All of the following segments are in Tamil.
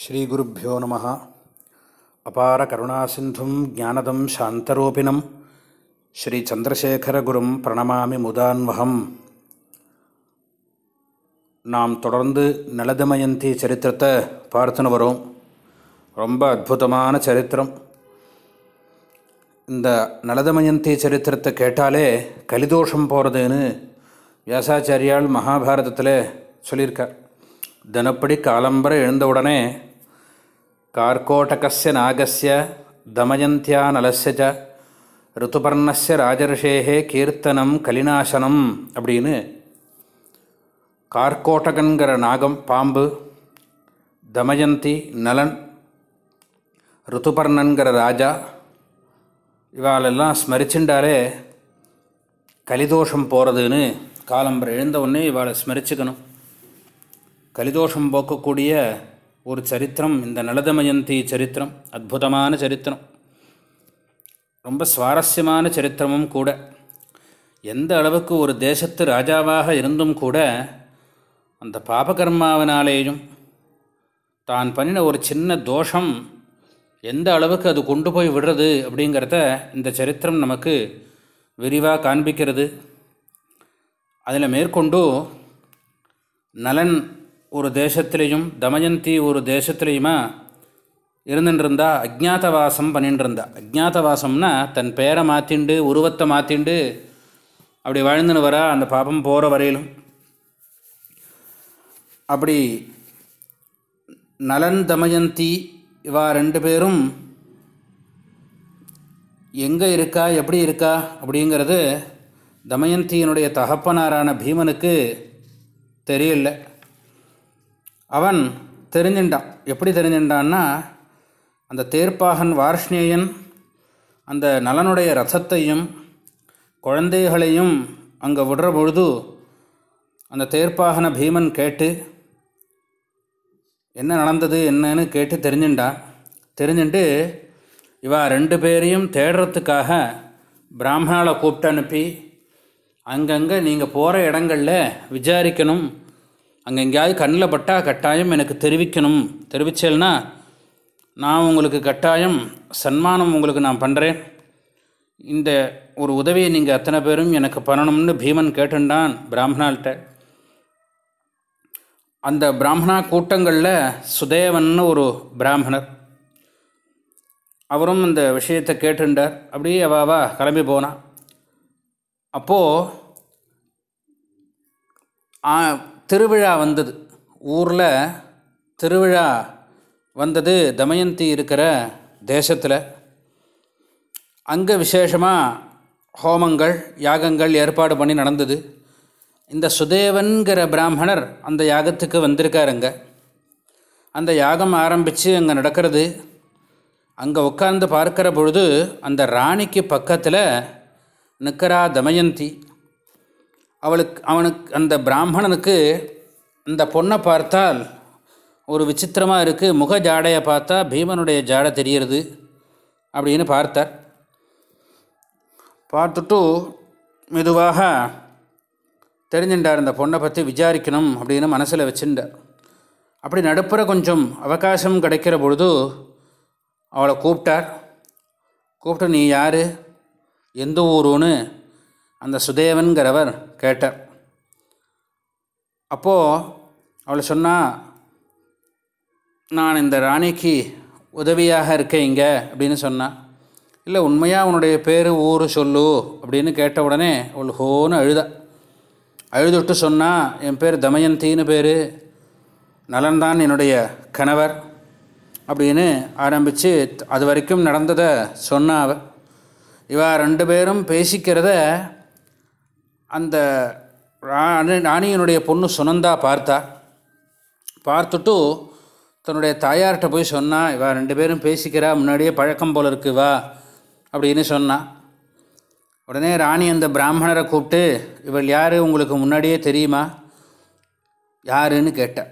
ஸ்ரீகுருப்போ நம. அபார கருணாசிந்தும் ஜானதம் சாந்தரூபிணம். ஸ்ரீ சந்திரசேகரகுரும் பிரணமாமி முதான்வகம். நாம் தொடர்ந்து நலதமயந்தி சரித்திரத்தை பார்த்துன்னு வரோம். ரொம்ப அற்புதமான சரித்திரம். இந்த நலதமயந்தி சரித்திரத்தை கேட்டாலே கலிதோஷம் போகிறதுன்னு வியாசாச்சாரியால் மகாபாரதத்தில் சொல்லியிருக்கார். தினப்படி காலம்பரை எழுந்தவுடனே கார்கோட்டகஸ்ய நாகஸ்ய தமயந்தியா நலஸ்ய ச ரித்துபர்ணஸ்ய ராஜர்ஷேகே கீர்த்தனம் கலிநாசனம் அப்படின்னு கார்கோட்டகங்கிற நாகம் பாம்பு தமயந்தி நலன் ரித்துபர்ணன்கிற ராஜா இவாளெல்லாம் ஸ்மரிச்சுண்டாலே கலிதோஷம் போகிறதுன்னு காலம்பரை எழுந்த உடனே இவாளை ஸ்மரிச்சுக்கணும். கலிதோஷம் போக்கக்கூடிய ஒரு சரித்திரம் இந்த நலதமயந்தி சரித்திரம் அற்புதமான சரித்திரம். ரொம்ப சுவாரஸ்யமான சரித்திரமும் கூட. எந்த அளவுக்கு ஒரு தேசத்து ராஜாவாக இருந்தும் கூட அந்த பாபகர்மாவினாலேயும் தான் பண்ணின ஒரு சின்ன தோஷம் எந்த அளவுக்கு அது கொண்டு போய் விடுறது அப்படிங்கிறத இந்த சரித்திரம் நமக்கு விரிவாக காண்பிக்கிறது. அதில் மேற்கொண்டு நலன் ஒரு தேசத்துலேயும் தமயந்தி ஒரு தேசத்துலேயுமா இருந்துட்டுருந்தா அஜ்ஞாதவாசம் பண்ணிட்டுருந்தா அஜ்ஞாதவாசம்னா தன் பேரை மாற்றிண்டு உருவத்தை மாற்றிண்டு அப்படி வாழ்ந்துன்னு வரா அந்த பாப்பம் போகிற வரையிலும். அப்படி நலன் தமயந்தி இவா ரெண்டு பேரும் எங்கே இருக்கா எப்படி இருக்கா அப்படிங்கிறது தமயந்தியினுடைய தகப்பனாரான பீமனுக்கு தெரியல. அவன் தெரிஞ்சின்றான் எப்படி தெரிஞ்சின்றான்னா அந்த தேர்ப்பாகன் வார்ஷ்ணேயன் அந்த நலனுடைய ரசத்தையும் குழந்தைகளையும் அங்கே விடுற பொழுது அந்த தேர்ப்பாகன பீமன் கேட்டு என்ன நடந்தது? என்னன்னு கேட்டு தெரிஞ்சுட்டான் தெரிஞ்சுட்டு இவா ரெண்டு பேரையும் தேடுறதுக்காக பிராமணாவை கூப்பிட்டு அனுப்பி அங்கங்கே நீங்கள் போகிற இடங்களில் விசாரிக்கணும். அங்கே எங்கேயாவது கண்ணில் பட்டால் கட்டாயம் எனக்கு தெரிவிக்கணும். தெரிவிச்சேன்னா நான் உங்களுக்கு கட்டாயம் சன்மானம் உங்களுக்கு நான் பண்ணுறேன் இந்த ஒரு உதவியை நீங்கள் அத்தனை பேரும் எனக்கு பண்ணணும்னு பீமன் கேட்டுண்டான் பிராமணால்கிட்ட அந்த பிராமணா கூட்டங்களில் சுதேவன்னு ஒரு பிராமணர். அவரும் இந்த விஷயத்தை கேட்டுண்டார். அப்படியே அவாவா கிளம்பி போனான் அப்போது திருவிழா வந்தது. ஊரில் திருவிழா வந்தது தமயந்தி இருக்கிற தேசத்தில். அங்கே விசேஷமாக ஹோமங்கள் யாகங்கள் ஏற்பாடு பண்ணி நடந்தது. இந்த சுதேவன்கிற பிராமணர் அந்த யாகத்துக்கு வந்திருக்காருங்க அந்த யாகம் ஆரம்பித்து அங்கே நடக்கிறது. அங்கே உட்கார்ந்து பார்க்கிற பொழுது அந்த ராணிக்கு பக்கத்தில் நிற்கிறா தமயந்தி. அவளுக்கு அவனுக்கு அந்த பிராமணனுக்கு அந்த பொண்ணை பார்த்தால் ஒரு விசித்திரமாக இருக்குது முக ஜாடையை பார்த்தா பீமனுடைய ஜாடை தெரிகிறது அப்படின்னு பார்த்தார். பார்த்துட்டு மெதுவாக தெரிஞ்சுட்டார் இந்த பொண்ணை பற்றி விசாரிக்கணும் அப்படின்னு மனசில் வச்சுட்டார். அப்படி நடுப்புற கொஞ்சம் அவகாசம் கிடைக்கிற பொழுது அவளை கூப்பிட்டார். கூப்பிட்டு நீ யார்? எந்த ஊருன்னு அந்த சுதேவன்கிறவர் கேட்டார். அப்போது அவளை சொன்னால் நான் இந்த ராணிக்கு உதவியாக இருக்கேன் இங்கே அப்படின்னு சொன்னான் இல்லை உண்மையாக உன்னுடைய பேர் ஊர் சொல்லு அப்படின்னு கேட்ட உடனே அவள் ஹோன்னு அழுத. அழுதுட்டு சொன்னால் என் பேர் தமயந்தின்னு பேர் நலன்தான் என்னுடைய கணவர் அப்படின்னு ஆரம்பித்து அது வரைக்கும் நடந்ததை சொன்னாவ இவா ரெண்டு பேரும் பேசிக்கிறத அந்த ராணி ராணியினுடைய பொண்ணு சுனந்தா பார்த்தா பார்த்துட்டு தன்னுடைய தாயார்கிட்ட போய் சொன்னால் இவா ரெண்டு பேரும் பேசிக்கிறா முன்னாடியே பழக்கம் போல் இருக்கு வா அப்படின்னு சொன்னான் உடனே ராணி அந்த பிராமணரை கூப்பிட்டு இவள் யார்? உங்களுக்கு முன்னாடியே தெரியுமா? யாருன்னு கேட்டாள்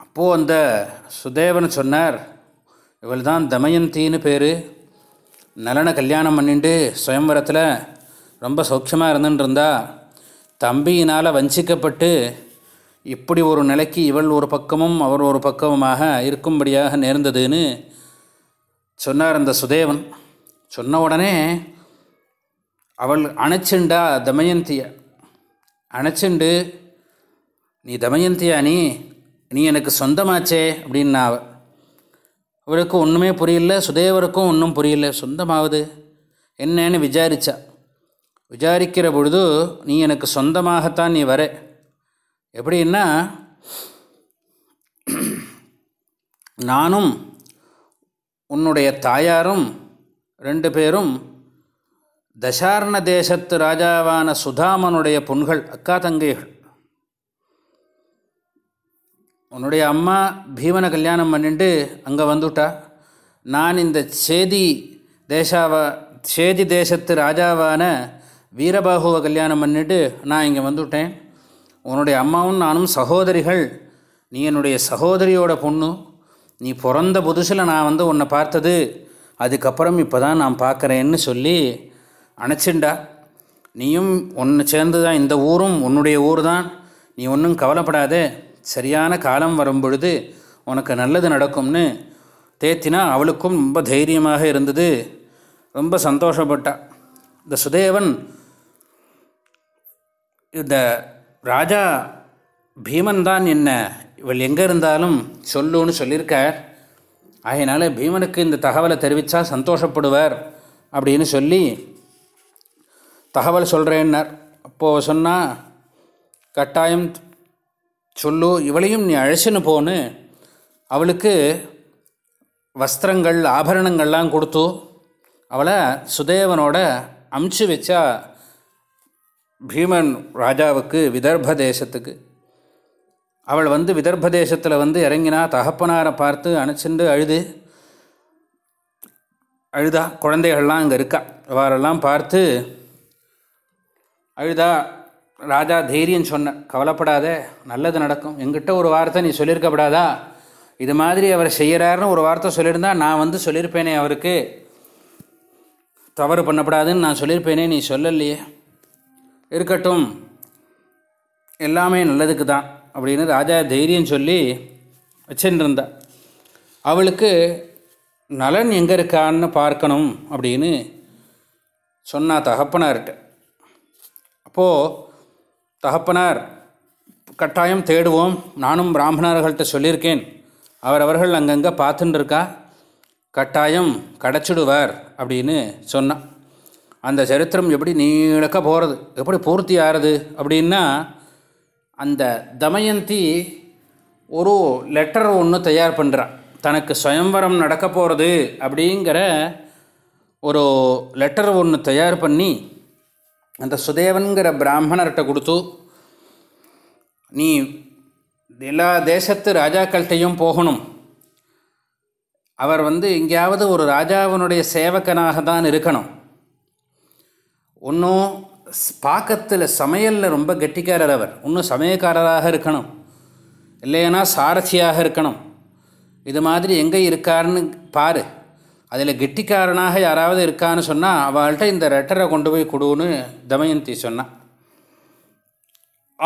அப்போது அந்த சுதேவன் சொன்னார் இவள் தான் தமயந்தின்னு பேர். நலனை கல்யாணம் பண்ணிட்டு சுயம்பரத்தில் ரொம்ப சௌக்கியமாக இருந்துட்டு இருந்தா தம்பியினால் வஞ்சிக்கப்பட்டு இப்படி ஒரு நிலைக்கு இவள் ஒரு பக்கமும் அவர் ஒரு பக்கமுமாக இருக்கும்படியாக நேர்ந்ததுன்னு சொன்னார் அந்த சுதேவன். சொன்ன உடனே அவள் அணைச்சுண்டா தமயந்திய அணைச்சுண்டு. நீ தமயந்தியா நீ? நீ எனக்கு சொந்தமாச்சே அப்படின்னா அவள் அவளுக்கு ஒன்றுமே புரியல சுதேவருக்கும் ஒன்றும் புரியல சொந்தமாவது என்னன்னு விசாரிச்சா. விசாரிக்கிற பொழுது நீ எனக்கு சொந்தமாகத்தான் நீ வர. எப்படின்னா நானும் உன்னுடைய தாயாரும் ரெண்டு பேரும் தசார்ண தேசத்து ராஜாவான சுதாமனுடைய புண்கள் அக்கா தங்கைகள். உன்னுடைய அம்மா பீமனை கல்யாணம் பண்ணிட்டு அங்கே வந்துட்டா. நான் இந்த சேதி தேசாவ சேதி தேசத்து ராஜாவான வீரபாகுவை கல்யாணம் பண்ணிவிட்டு நான் இங்கே வந்துவிட்டேன் உன்னுடைய அம்மாவும் நானும் சகோதரிகள். நீ என்னுடைய சகோதரியோட பொண்ணு. நீ பிறந்த புதுசில் நான் வந்து உன்னை பார்த்தது. அதுக்கப்புறம் இப்போ தான் நான் பார்க்குறேன்னு சொல்லி அணைச்சிண்டா நீயும் ஒன்று சேர்ந்து தான் இந்த ஊரும் உன்னுடைய ஊர் தான் நீ ஒன்றும் கவலைப்படாதே. சரியான காலம் வரும் பொழுது உனக்கு நல்லது நடக்கும்னு தேத்தினா அவளுக்கும் ரொம்ப தைரியமாக இருந்தது. ரொம்ப சந்தோஷப்பட்டா. இந்த சுதேவன் இந்த ராஜா பீமன் தான் என்ன? இவள் எங்கே இருந்தாலும் சொல்லுன்னு சொல்லியிருக்கார். அதனால் பீமனுக்கு இந்த தகவலை தெரிவித்தா சந்தோஷப்படுவார் அப்படின்னு சொல்லி தகவல் சொல்கிறேன்னார் அப்போது சொன்னால் கட்டாயம் சொல்லு இவளையும் நீ அழைச்சின்னு போன்னு. அவளுக்கு வஸ்திரங்கள் ஆபரணங்கள்லாம் கொடுத்து அவளை சுதேவனோட அமுச்சு வச்சா பீமன் ராஜாவுக்கு விதர்ப தேசத்துக்கு. அவள் வந்து விதர்ப தேசத்தில் வந்து இறங்கினா தகப்பனாரை பார்த்து அணைச்சிண்டு அழுது அழுதா குழந்தைகள்லாம் அங்கே இருக்கா? அவரெல்லாம் பார்த்து அழுதா ராஜா தைரியம் சொன்ன கவலைப்படாத நல்லது நடக்கும். எங்கிட்ட ஒரு வார்த்தை நீ சொல்லியிருக்கப்படாதா இது மாதிரி அவர் செய்கிறாருன்னு ஒரு வார்த்தை சொல்லியிருந்தா நான் வந்து சொல்லியிருப்பேனே அவருக்கு. தவறு பண்ணப்படாதுன்னு நான் சொல்லியிருப்பேனே நீ சொல்லலையே. இருக்கட்டும். எல்லாமே நல்லதுக்கு தான் அப்படின்னு ராஜா தைரியம் சொல்லி வச்சுருந்தா அவளுக்கு நலன் எங்கே இருக்கான்னு பார்க்கணும் அப்படின்னு சொன்னா தகப்பனார்கிட்ட. அப்போது தகப்பனார் கட்டாயம் தேடுவோம். நானும் பிராமணர்கள்ட்ட சொல்லியிருக்கேன். அவரவர்கள் அங்கங்கே பார்த்துட்டுருக்கா கட்டாயம் கிடச்சிடுவார் அப்படின்னு சொன்னான். அந்த சரித்திரம் எப்படி நீளக்க போகிறது எப்படி பூர்த்தி ஆறுது அப்படின்னா அந்த தமயந்தி ஒரு லெட்டர் ஒன்று தயார் பண்ணுறான் தனக்கு சுயம்வரம் நடக்க போகிறது அப்படிங்கிற ஒரு லெட்டர் ஒன்று தயார் பண்ணி அந்த சுதேவன்கிற பிராமணர்கிட்ட கொடுத்து நீ எல்லா தேசத்து ராஜாக்கள்கிட்டையும் போகணும். அவர் வந்து எங்கேயாவது ஒரு ராஜாவினுடைய சேவகனாக தான் இருக்கணும். ஒன்றும் பாக்கத்தில் சமையலில் ரொம்ப கெட்டிக்காரர் அவர். இன்னும் சமயக்காரராக இருக்கணும். இல்லைன்னா சாரசியாக இருக்கணும். இது மாதிரி எங்கே இருக்காருன்னு பாரு. அதில் கெட்டிக்காரனாக யாராவது இருக்கான்னு சொன்னால் அவள்கிட்ட இந்த லெட்டரை கொண்டு போய் கொடுன்னு தமயந்தி சொன்னான்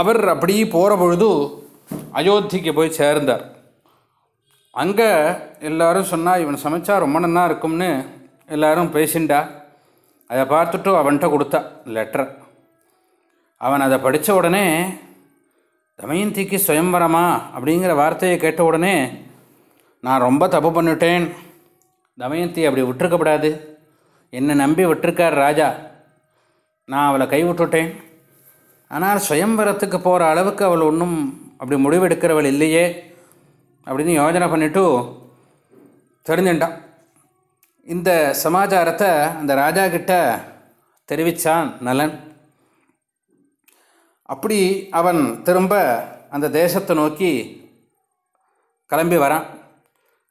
அவர் அப்படி போகிற பொழுது அயோத்திக்கு போய் சேர்ந்தார். அங்கே எல்லோரும் சொன்னால் இவன் சமைச்சா ரொம்ப நல்லா இருக்கும்னு எல்லோரும் பேசிண்டா? அதை பார்த்துட்டு அவன்கிட்ட கொடுத்தா லெட்டர் அவன் அதை படித்த உடனே தமயந்திக்கு சுயம்பரமா அப்படிங்கிற வார்த்தையை கேட்ட உடனே நான் ரொம்ப தப்பு பண்ணிட்டேன். தமயந்தி அப்படி விட்டுருக்கப்படாது. என்னை நம்பி விட்டுருக்கார் ராஜா. நான் அவளை கை விட்டுட்டேன் ஆனால் சுயம்பரத்துக்கு போகிற அளவுக்கு அவள் ஒன்றும் அப்படி முடிவெடுக்கிறவள் இல்லையே அப்படின்னு யோஜனை பண்ணிவிட்டு தெரிஞ்சுட்டான். இந்த சமாச்சாரத்தை அந்த ராஜா கிட்ட தெரிவித்தான் நலன். அப்படி அவன் திரும்ப அந்த தேசத்தை நோக்கி கிளம்பி வரான்.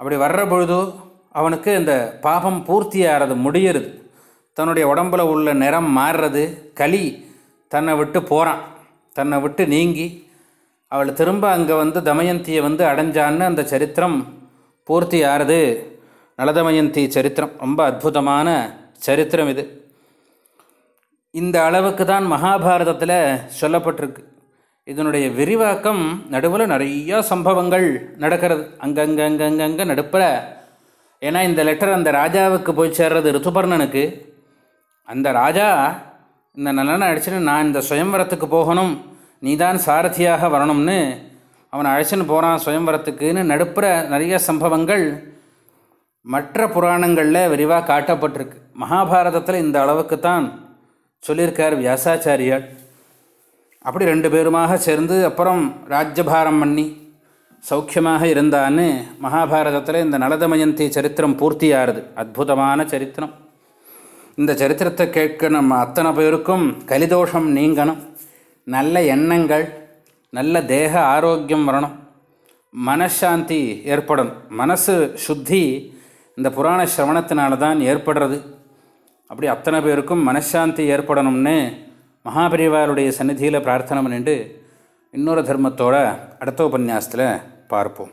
அப்படி வர்ற பொழுது அவனுக்கு இந்த பாபம் பூர்த்தியாகிறது முடியறது. தன்னுடைய உடம்பில் உள்ள நிறம் மாறுறது களி தன்னை விட்டு போகிறான் தன்னை விட்டு நீங்கி அவள் திரும்ப அங்கே வந்து தமயந்தியை வந்து அடைஞ்சான்னு அந்த சரித்திரம் பூர்த்தி ஆறுது. நலதமயந்தி சரித்திரம். ரொம்ப அற்புதமான சரித்திரம் இது. இந்த அளவுக்கு தான் மகாபாரதத்தில் சொல்லப்பட்டிருக்கு. இதனுடைய விரிவாக்கம் நடுவில் நிறையா சம்பவங்கள் நடக்கிறது. அங்கங்கங்கங்கங்க நடுப்புற. ஏன்னா இந்த லெட்டர் அந்த ராஜாவுக்கு போய் சேர்றது ரித்துபர்ணனுக்கு அந்த ராஜா இந்த நல்லனை அடிச்சுட்டு நான் இந்த சுயம்வரத்துக்கு போகணும். நீதான் சாரதியாக வரணும்னு. அவனை அழைச்சின்னு போகிறான் சுயம்வரத்துக்குன்னு நடுப்புற நிறைய சம்பவங்கள். மற்ற புராணங்களில் விரிவாக காட்டப்பட்டிருக்கு. மகாபாரதத்தில் இந்த அளவுக்கு தான் சொல்லியிருக்கார் வியாசாச்சாரியார். அப்படி ரெண்டு பேருமாக சேர்ந்து அப்புறம் ராஜ்யபாரம் பண்ணி சௌக்கியமாக இருந்தான்னு மகாபாரதத்தில் இந்த நலதமயந்தி சரித்திரம் பூர்த்தியாகிறது அற்புதமான சரித்திரம். இந்த சரித்திரத்தை கேட்க நம்ம அத்தனை பேருக்கும் கலிதோஷம் நீங்கணும். நல்ல எண்ணங்கள் நல்ல தேக ஆரோக்கியம் வரணும். மனசாந்தி ஏற்படணும். மனசு சுத்தி இந்த புராண சிரவணத்தினால தான் ஏற்படுறது. அப்படி அத்தனை பேருக்கும் மனசாந்தி ஏற்படணும்னு மகாபரிவாருடைய சந்நிதியில் பிரார்த்தனை பண்ணிட்டு இன்னொரு தர்மத்தோட அடுத்த உபன்யாசத்தில் பார்ப்போம்.